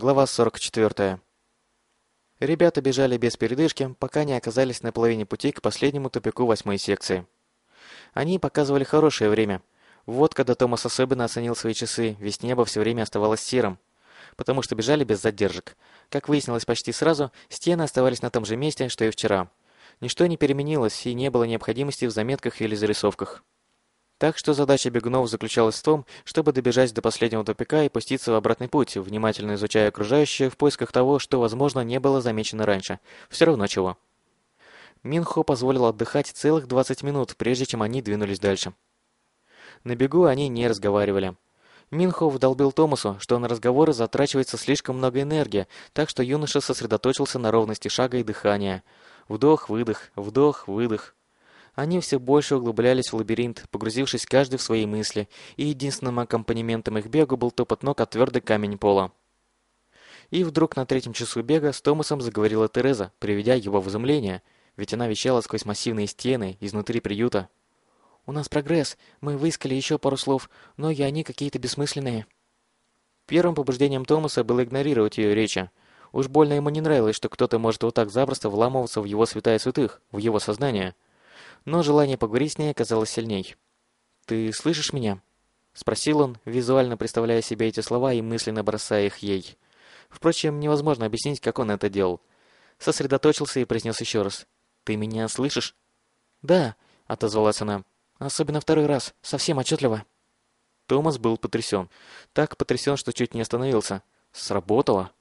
Глава 44. Ребята бежали без передышки, пока не оказались на половине пути к последнему тупику восьмой секции. Они показывали хорошее время. Вот когда Томас особенно оценил свои часы, весь небо все время оставалось серым, потому что бежали без задержек. Как выяснилось почти сразу, стены оставались на том же месте, что и вчера. Ничто не переменилось, и не было необходимости в заметках или зарисовках. Так что задача бегунов заключалась в том, чтобы добежать до последнего тупика и пуститься в обратный путь, внимательно изучая окружающее в поисках того, что, возможно, не было замечено раньше. Все равно чего. Минхо позволил отдыхать целых 20 минут, прежде чем они двинулись дальше. На бегу они не разговаривали. Минхо вдолбил Томасу, что на разговоры затрачивается слишком много энергии, так что юноша сосредоточился на ровности шага и дыхания. Вдох-выдох, вдох-выдох. Они все больше углублялись в лабиринт, погрузившись каждый в свои мысли, и единственным аккомпанементом их бегу был топот ног от твердый камень пола. И вдруг на третьем часу бега с Томасом заговорила Тереза, приведя его в изумление, ведь она вещала сквозь массивные стены изнутри приюта. «У нас прогресс, мы выискали еще пару слов, но и они какие-то бессмысленные». Первым побуждением Томаса было игнорировать ее речи. Уж больно ему не нравилось, что кто-то может вот так запросто вламываться в его святая святых, в его сознание – но желание поговорить с ней оказалось сильней. «Ты слышишь меня?» — спросил он, визуально представляя себе эти слова и мысленно бросая их ей. Впрочем, невозможно объяснить, как он это делал. Сосредоточился и произнес еще раз. «Ты меня слышишь?» «Да», — отозвалась она. «Особенно второй раз. Совсем отчетливо». Томас был потрясен. Так потрясен, что чуть не остановился. Сработало.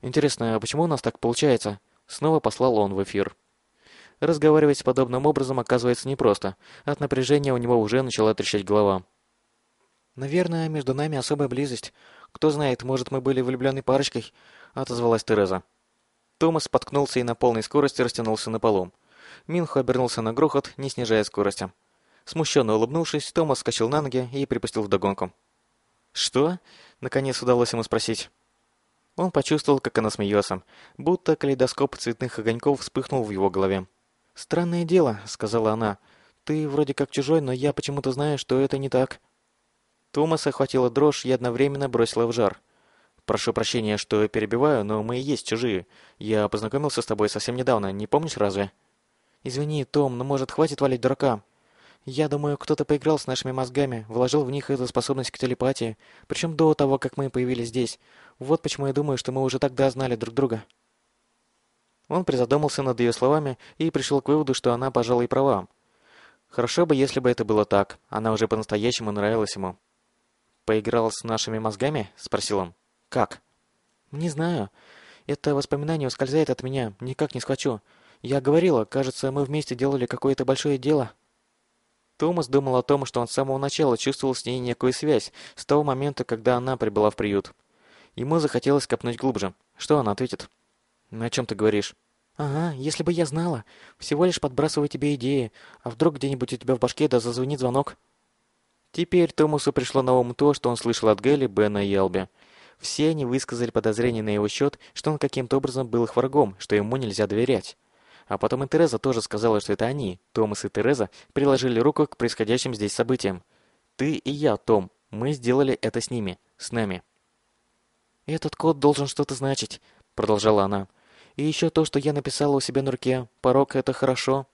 Интересно, а почему у нас так получается? Снова послал он в эфир. Разговаривать подобным образом оказывается непросто. От напряжения у него уже начала трещать голова. «Наверное, между нами особая близость. Кто знает, может, мы были влюбленной парочкой?» — отозвалась Тереза. Томас споткнулся и на полной скорости растянулся на полу. Минху обернулся на грохот, не снижая скорости. Смущенно улыбнувшись, Томас скачал на ноги и припустил вдогонку. «Что?» — наконец удалось ему спросить. Он почувствовал, как она смеется, будто калейдоскоп цветных огоньков вспыхнул в его голове. «Странное дело», — сказала она. «Ты вроде как чужой, но я почему-то знаю, что это не так». Томаса охватила дрожь и одновременно бросила в жар. «Прошу прощения, что перебиваю, но мы и есть чужие. Я познакомился с тобой совсем недавно, не помнишь разве?» «Извини, Том, но, может, хватит валить дурака?» «Я думаю, кто-то поиграл с нашими мозгами, вложил в них эту способность к телепатии, причем до того, как мы появились здесь. Вот почему я думаю, что мы уже тогда знали друг друга». Он призадумался над ее словами и пришел к выводу, что она, пожалуй, права. Хорошо бы, если бы это было так. Она уже по-настоящему нравилась ему. «Поиграл с нашими мозгами?» — спросил он. «Как?» «Не знаю. Это воспоминание ускользает от меня. Никак не схвачу. Я говорила, кажется, мы вместе делали какое-то большое дело». Томас думал о том, что он с самого начала чувствовал с ней некую связь, с того момента, когда она прибыла в приют. Ему захотелось копнуть глубже. Что она ответит? «О чем ты говоришь?» «Ага, если бы я знала. Всего лишь подбрасываю тебе идеи. А вдруг где-нибудь у тебя в башке да зазвонит звонок?» Теперь Томасу пришло на ум то, что он слышал от Гэлли, Бена и Элби. Все они высказали подозрения на его счет, что он каким-то образом был их врагом, что ему нельзя доверять. А потом и Тереза тоже сказала, что это они, Томас и Тереза, приложили руку к происходящим здесь событиям. «Ты и я, Том, мы сделали это с ними, с нами». «Этот код должен что-то значить», — продолжала она. И еще то, что я написала у себя на руке. Порог — это хорошо».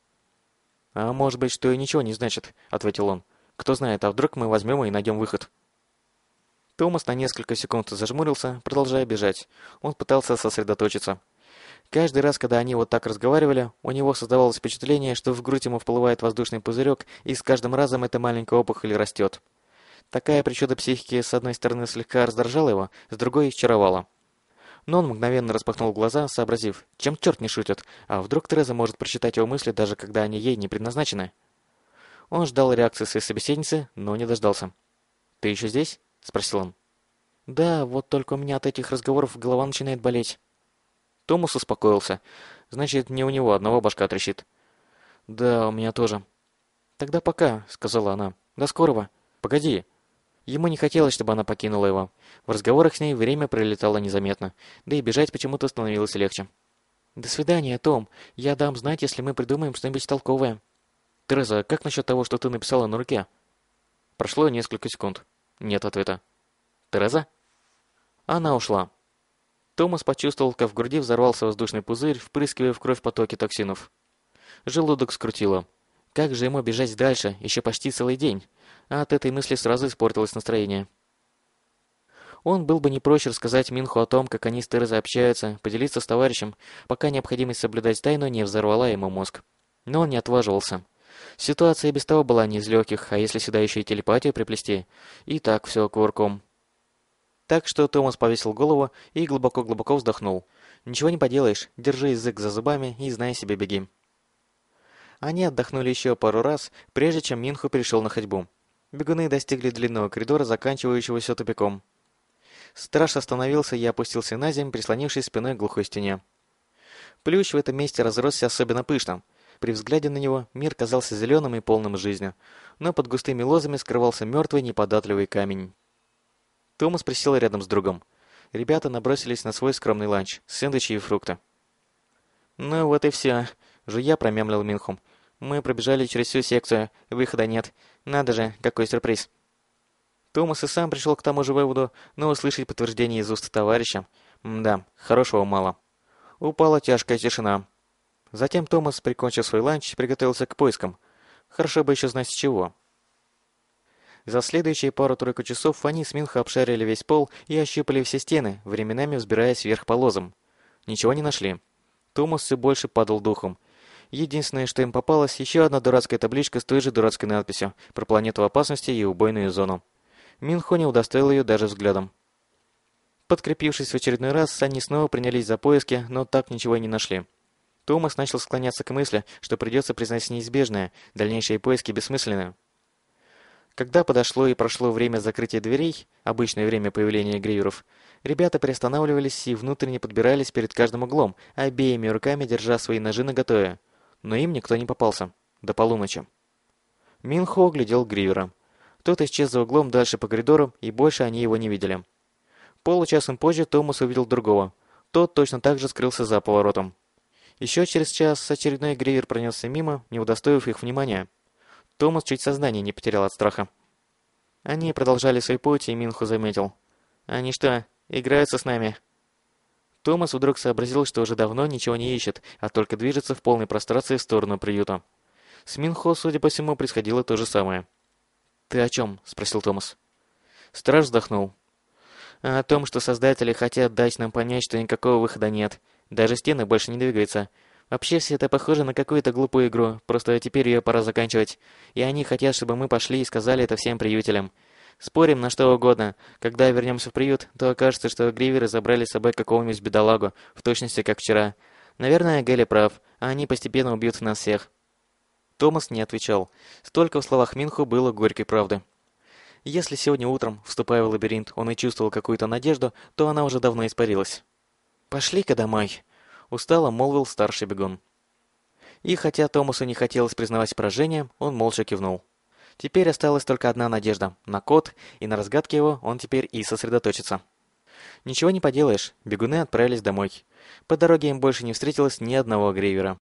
«А может быть, что и ничего не значит», — ответил он. «Кто знает, а вдруг мы возьмем и найдем выход». Томас на несколько секунд зажмурился, продолжая бежать. Он пытался сосредоточиться. Каждый раз, когда они вот так разговаривали, у него создавалось впечатление, что в грудь ему вплывает воздушный пузырек, и с каждым разом эта маленькая опухоль растет. Такая причуда психики с одной стороны слегка раздражала его, с другой — очаровала. Но он мгновенно распахнул глаза, сообразив, чем черт не шутит, а вдруг Тереза может прочитать его мысли, даже когда они ей не предназначены. Он ждал реакции своей собеседницы, но не дождался. «Ты еще здесь?» — спросил он. «Да, вот только у меня от этих разговоров голова начинает болеть». Томас успокоился. «Значит, не у него одного башка трещит». «Да, у меня тоже». «Тогда пока», — сказала она. «До скорого». «Погоди», Ему не хотелось, чтобы она покинула его. В разговорах с ней время пролетало незаметно, да и бежать почему-то становилось легче. «До свидания, Том. Я дам знать, если мы придумаем что-нибудь толковое». «Тереза, как насчет того, что ты написала на руке?» Прошло несколько секунд. Нет ответа. «Тереза?» Она ушла. Томас почувствовал, как в груди взорвался воздушный пузырь, впрыскивая в кровь потоки токсинов. Желудок скрутило. Как же ему бежать дальше, еще почти целый день? А от этой мысли сразу испортилось настроение. Он был бы не прочь рассказать Минху о том, как они с Терезой общаются, поделиться с товарищем, пока необходимость соблюдать тайну не взорвала ему мозг. Но он не отваживался. Ситуация без того была не из легких, а если сюда еще и телепатию приплести, и так все кувырком. Так что Томас повесил голову и глубоко-глубоко вздохнул. «Ничего не поделаешь, держи язык за зубами и знай себе беги». Они отдохнули еще пару раз, прежде чем Минху перешел на ходьбу. Бегуны достигли длинного коридора, заканчивающегося тупиком. Страж остановился и опустился на землю, прислонившись спиной к глухой стене. Плющ в этом месте разросся особенно пышно. При взгляде на него мир казался зеленым и полным жизни, но под густыми лозами скрывался мертвый неподатливый камень. Томас присел рядом с другом. Ребята набросились на свой скромный ланч, сэндвичи и фрукты. «Ну вот и все», — жуя промямлил Минхо. «Мы пробежали через всю секцию, выхода нет. Надо же, какой сюрприз». Томас и сам пришел к тому же выводу, но услышать подтверждение из уст товарища... Да, хорошего мало. Упала тяжкая тишина. Затем Томас, прикончив свой ланч, приготовился к поискам. Хорошо бы еще знать с чего. За следующие пару-тройку часов они с Минхо обшарили весь пол и ощупали все стены, временами взбираясь вверх по лозам. Ничего не нашли. Томас все больше падал духом. Единственное, что им попалось, еще одна дурацкая табличка с той же дурацкой надписью про планету опасности и убойную зону. Минхо не удостоил ее даже взглядом. Подкрепившись в очередной раз, они снова принялись за поиски, но так ничего и не нашли. Томас начал склоняться к мысли, что придется признать неизбежное, дальнейшие поиски бессмысленны. Когда подошло и прошло время закрытия дверей, обычное время появления гриверов, ребята приостанавливались и внутренне подбирались перед каждым углом, обеими руками держа свои ножи наготове. Но им никто не попался. До полуночи. Минхо глядел Гривера. Тот исчез за углом дальше по коридору, и больше они его не видели. Получасом позже Томас увидел другого. Тот точно так же скрылся за поворотом. Еще через час очередной гривер пронесся мимо, не удостоив их внимания. Томас чуть сознание не потерял от страха. Они продолжали свой путь, и Минху заметил. «Они что, играются с нами?» Томас вдруг сообразил, что уже давно ничего не ищет, а только движется в полной прострации в сторону приюта. С Минхо, судя по всему, происходило то же самое. «Ты о чем?» – спросил Томас. Страж вздохнул. «О том, что создатели хотят дать нам понять, что никакого выхода нет. Даже стены больше не двигаются. Вообще все это похоже на какую-то глупую игру, просто теперь ее пора заканчивать. И они хотят, чтобы мы пошли и сказали это всем приютелям. Спорим на что угодно. Когда вернемся в приют, то окажется, что гриверы забрали с собой какого-нибудь бедолагу, в точности как вчера. Наверное, Гэлли прав, а они постепенно убьют нас всех. Томас не отвечал. Столько в словах Минху было горькой правды. Если сегодня утром, вступая в лабиринт, он и чувствовал какую-то надежду, то она уже давно испарилась. «Пошли-ка домой», — устало молвил старший бегун. И хотя Томасу не хотелось признавать поражение, он молча кивнул. Теперь осталась только одна надежда — на код, и на разгадке его он теперь и сосредоточится. Ничего не поделаешь, бегуны отправились домой. По дороге им больше не встретилось ни одного гривера.